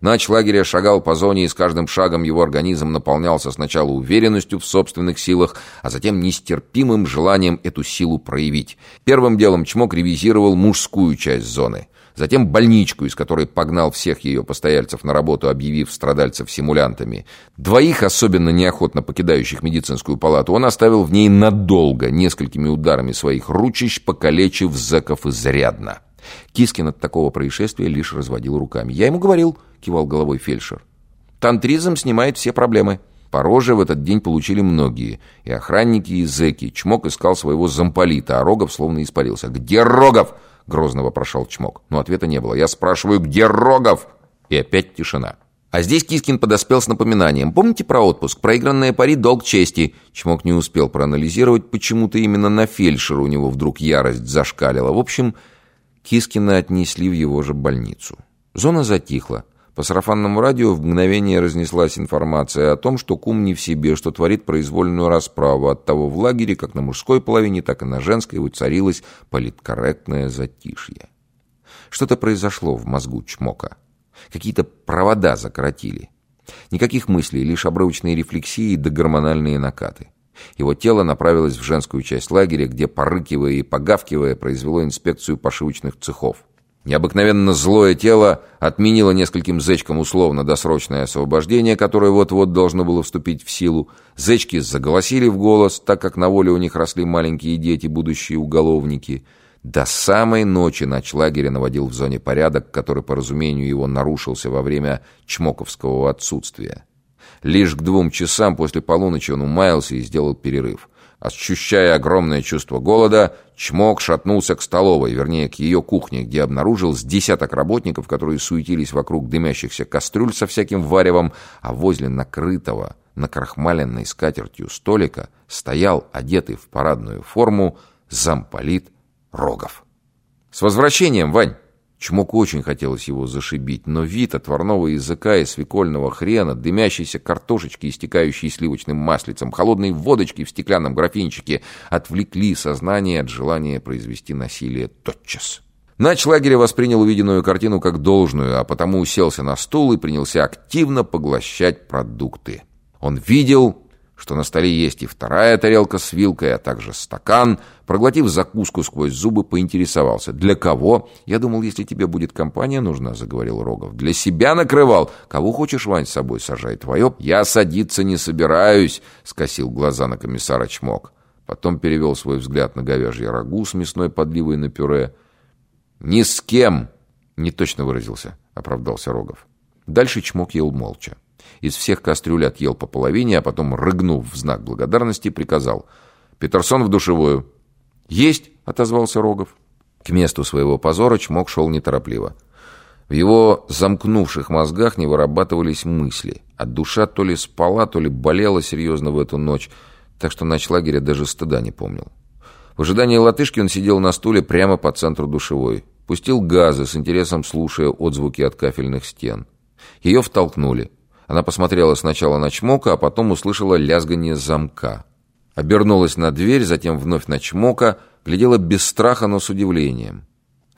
Нач лагеря шагал по зоне, и с каждым шагом его организм наполнялся сначала уверенностью в собственных силах, а затем нестерпимым желанием эту силу проявить. Первым делом Чмок ревизировал мужскую часть зоны. Затем больничку, из которой погнал всех ее постояльцев на работу, объявив страдальцев симулянтами. Двоих, особенно неохотно покидающих медицинскую палату, он оставил в ней надолго, несколькими ударами своих ручищ, покалечив зэков изрядно. Кискин от такого происшествия лишь разводил руками. «Я ему говорил», — кивал головой фельдшер. «Тантризм снимает все проблемы». По роже в этот день получили многие. И охранники, и зэки. Чмок искал своего замполита, а Рогов словно испарился. «Где Рогов?» — грозно вопрошал Чмок. Но ответа не было. «Я спрашиваю, где Рогов?» И опять тишина. А здесь Кискин подоспел с напоминанием. Помните про отпуск? Проигранная пари – долг чести. Чмок не успел проанализировать, почему-то именно на фельдшера у него вдруг ярость зашкалила. В общем, Кискина отнесли в его же больницу. Зона затихла. По сарафанному радио в мгновение разнеслась информация о том, что кум не в себе, что творит произвольную расправу. От того в лагере, как на мужской половине, так и на женской, воцарилось политкорректное затишье. Что-то произошло в мозгу Чмока. Какие-то провода закоротили. Никаких мыслей, лишь обрывочные рефлексии да гормональные накаты. Его тело направилось в женскую часть лагеря, где, порыкивая и погавкивая, произвело инспекцию пошивочных цехов. Необыкновенно злое тело отменило нескольким зечкам условно-досрочное освобождение, которое вот-вот должно было вступить в силу. Зечки заголосили в голос, так как на воле у них росли маленькие дети, будущие уголовники. До самой ночи ночлagеря наводил в зоне порядок, который, по разумению его, нарушился во время чмоковского отсутствия. Лишь к двум часам после полуночи он умаялся и сделал перерыв. Ощущая огромное чувство голода, Чмок шатнулся к столовой, вернее, к ее кухне, где обнаружил с десяток работников, которые суетились вокруг дымящихся кастрюль со всяким варевом, а возле накрытого, накрахмаленной скатертью столика стоял, одетый в парадную форму, замполит Рогов. «С возвращением, Вань!» Чмоку очень хотелось его зашибить, но вид отварного языка и свекольного хрена, дымящейся картошечки, истекающей сливочным маслицем, холодной водочки в стеклянном графинчике отвлекли сознание от желания произвести насилие тотчас. Нач лагеря воспринял увиденную картину как должную, а потому уселся на стул и принялся активно поглощать продукты. Он видел что на столе есть и вторая тарелка с вилкой, а также стакан. Проглотив закуску сквозь зубы, поинтересовался. «Для кого?» «Я думал, если тебе будет компания нужна», — заговорил Рогов. «Для себя накрывал. Кого хочешь, Вань, с собой сажай. Твое?» «Я садиться не собираюсь», — скосил глаза на комиссара Чмок. Потом перевел свой взгляд на говяжье рагу с мясной подливой на пюре. «Ни с кем!» — не точно выразился, — оправдался Рогов. Дальше Чмок ел молча. Из всех кастрюль отъел по половине, а потом, рыгнув в знак благодарности, приказал «Петерсон в душевую». «Есть!» — отозвался Рогов. К месту своего позора Чмок шел неторопливо. В его замкнувших мозгах не вырабатывались мысли, а душа то ли спала, то ли болела серьезно в эту ночь, так что ночлagеря даже стыда не помнил. В ожидании латышки он сидел на стуле прямо по центру душевой. Пустил газы, с интересом слушая отзвуки от кафельных стен. Ее втолкнули. Она посмотрела сначала на Чмока, а потом услышала лязгание замка. Обернулась на дверь, затем вновь на Чмока, глядела без страха, но с удивлением.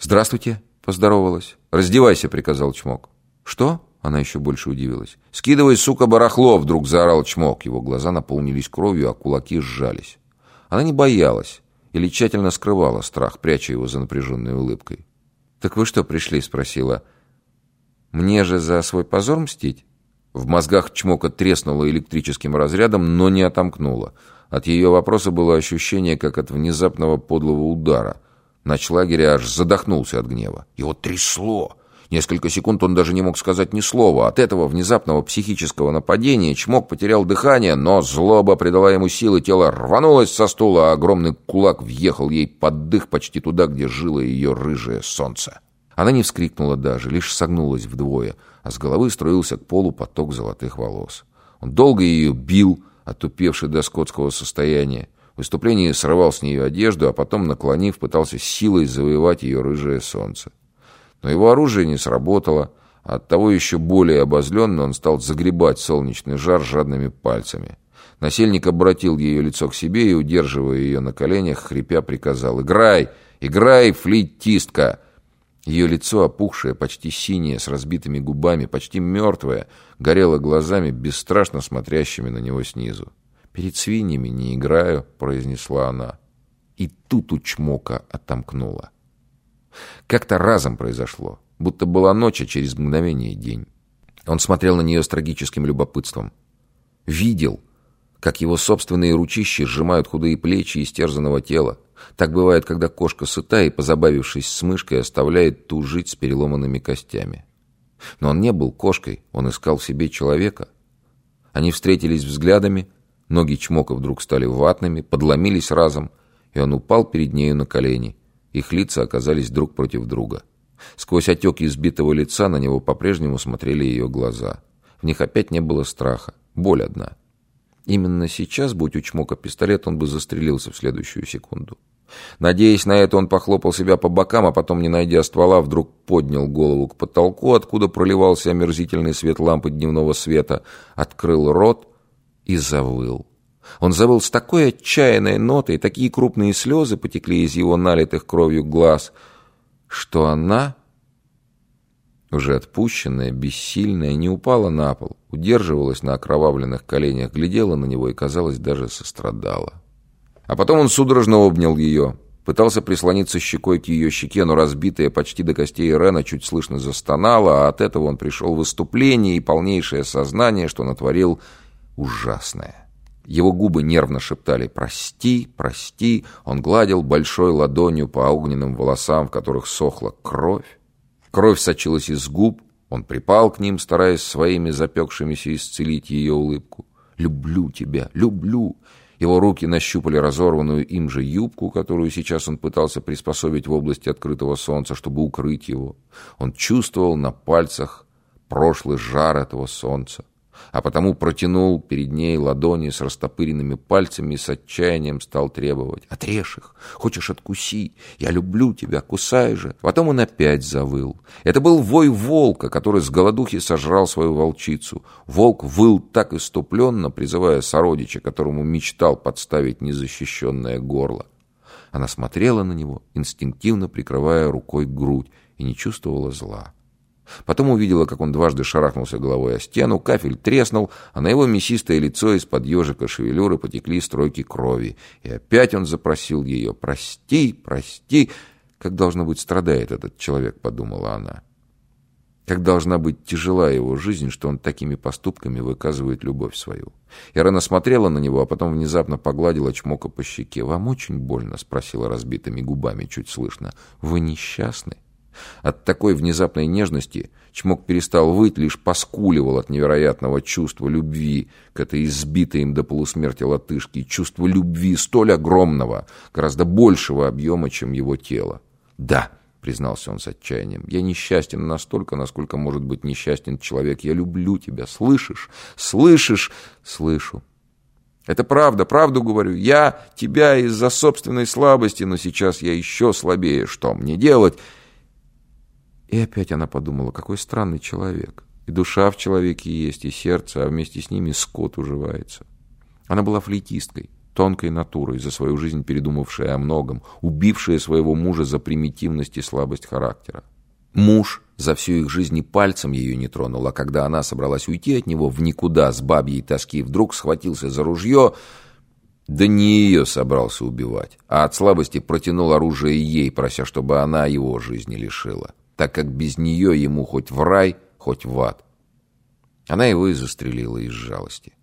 «Здравствуйте», — поздоровалась. «Раздевайся», — приказал Чмок. «Что?» — она еще больше удивилась. «Скидывай, сука, барахло!» — вдруг заорал Чмок. Его глаза наполнились кровью, а кулаки сжались. Она не боялась или тщательно скрывала страх, пряча его за напряженной улыбкой. «Так вы что пришли?» — спросила. «Мне же за свой позор мстить?» В мозгах чмока треснуло электрическим разрядом, но не отомкнуло. От ее вопроса было ощущение, как от внезапного подлого удара. Ночлagеря аж задохнулся от гнева. Его трясло. Несколько секунд он даже не мог сказать ни слова. От этого внезапного психического нападения Чмок потерял дыхание, но злоба придала ему силы, тело рванулось со стула, а огромный кулак въехал ей под дых почти туда, где жило ее рыжее солнце. Она не вскрикнула даже, лишь согнулась вдвое, а с головы струился к полу поток золотых волос. Он долго ее бил, отупевший до скотского состояния. В выступлении срывал с нее одежду, а потом, наклонив, пытался силой завоевать ее рыжее солнце. Но его оружие не сработало, а оттого еще более обозленный он стал загребать солнечный жар жадными пальцами. Насельник обратил ее лицо к себе и, удерживая ее на коленях, хрипя, приказал «Играй! Играй, флейтистка!» Ее лицо, опухшее, почти синее, с разбитыми губами, почти мертвое, горело глазами, бесстрашно смотрящими на него снизу. «Перед свиньями не играю», — произнесла она. И тут у чмока отомкнула. Как-то разом произошло, будто была ночь, а через мгновение день. Он смотрел на нее с трагическим любопытством. Видел, как его собственные ручищи сжимают худые плечи истерзанного тела. Так бывает, когда кошка сыта и, позабавившись с мышкой, оставляет ту жить с переломанными костями. Но он не был кошкой, он искал в себе человека. Они встретились взглядами, ноги чмока вдруг стали ватными, подломились разом, и он упал перед нею на колени. Их лица оказались друг против друга. Сквозь отеки избитого лица на него по-прежнему смотрели ее глаза. В них опять не было страха, боль одна. Именно сейчас, будь у Чмока пистолет, он бы застрелился в следующую секунду. Надеясь на это, он похлопал себя по бокам, а потом, не найдя ствола, вдруг поднял голову к потолку, откуда проливался омерзительный свет лампы дневного света, открыл рот и завыл. Он завыл с такой отчаянной нотой, такие крупные слезы потекли из его налитых кровью глаз, что она, уже отпущенная, бессильная, не упала на пол, удерживалась на окровавленных коленях, глядела на него и, казалось, даже сострадала. А потом он судорожно обнял ее, пытался прислониться щекой к ее щеке, но разбитая почти до костей Рена чуть слышно застонала, а от этого он пришел в выступление и полнейшее сознание, что натворил ужасное. Его губы нервно шептали «Прости, прости». Он гладил большой ладонью по огненным волосам, в которых сохла кровь. Кровь сочилась из губ. Он припал к ним, стараясь своими запекшимися исцелить ее улыбку. «Люблю тебя, люблю!» Его руки нащупали разорванную им же юбку, которую сейчас он пытался приспособить в области открытого солнца, чтобы укрыть его. Он чувствовал на пальцах прошлый жар этого солнца а потому протянул перед ней ладони с растопыренными пальцами и с отчаянием стал требовать. «Отрежь их! Хочешь, откуси! Я люблю тебя! Кусай же!» Потом он опять завыл. Это был вой волка, который с голодухи сожрал свою волчицу. Волк выл так иступленно, призывая сородича, которому мечтал подставить незащищенное горло. Она смотрела на него, инстинктивно прикрывая рукой грудь, и не чувствовала зла. Потом увидела, как он дважды шарахнулся головой о стену, кафель треснул, а на его мясистое лицо из-под ежика шевелюры потекли стройки крови. И опять он запросил ее «Прости, прости!» «Как, должно быть, страдает этот человек», — подумала она. Как должна быть тяжела его жизнь, что он такими поступками выказывает любовь свою. Ирена смотрела на него, а потом внезапно погладила чмока по щеке. «Вам очень больно?» — спросила разбитыми губами, чуть слышно. «Вы несчастны?» От такой внезапной нежности Чмок перестал выть, лишь поскуливал от невероятного чувства любви к этой избитой им до полусмерти латышке, чувства любви столь огромного, гораздо большего объема, чем его тело. «Да», — признался он с отчаянием, — «я несчастен настолько, насколько может быть несчастен человек. Я люблю тебя, слышишь? Слышишь? Слышу». Это правда, правду говорю. Я тебя из-за собственной слабости, но сейчас я еще слабее. Что мне делать? И опять она подумала, какой странный человек. И душа в человеке есть, и сердце, а вместе с ними скот уживается. Она была флейтисткой, тонкой натурой, за свою жизнь передумавшая о многом, убившая своего мужа за примитивность и слабость характера. Муж за всю их жизнь и пальцем ее не тронул, а когда она собралась уйти от него в никуда с бабьей тоски, вдруг схватился за ружье, да не ее собрался убивать, а от слабости протянул оружие ей, прося, чтобы она его жизни лишила так как без нее ему хоть в рай, хоть в ад. Она его и застрелила из жалости.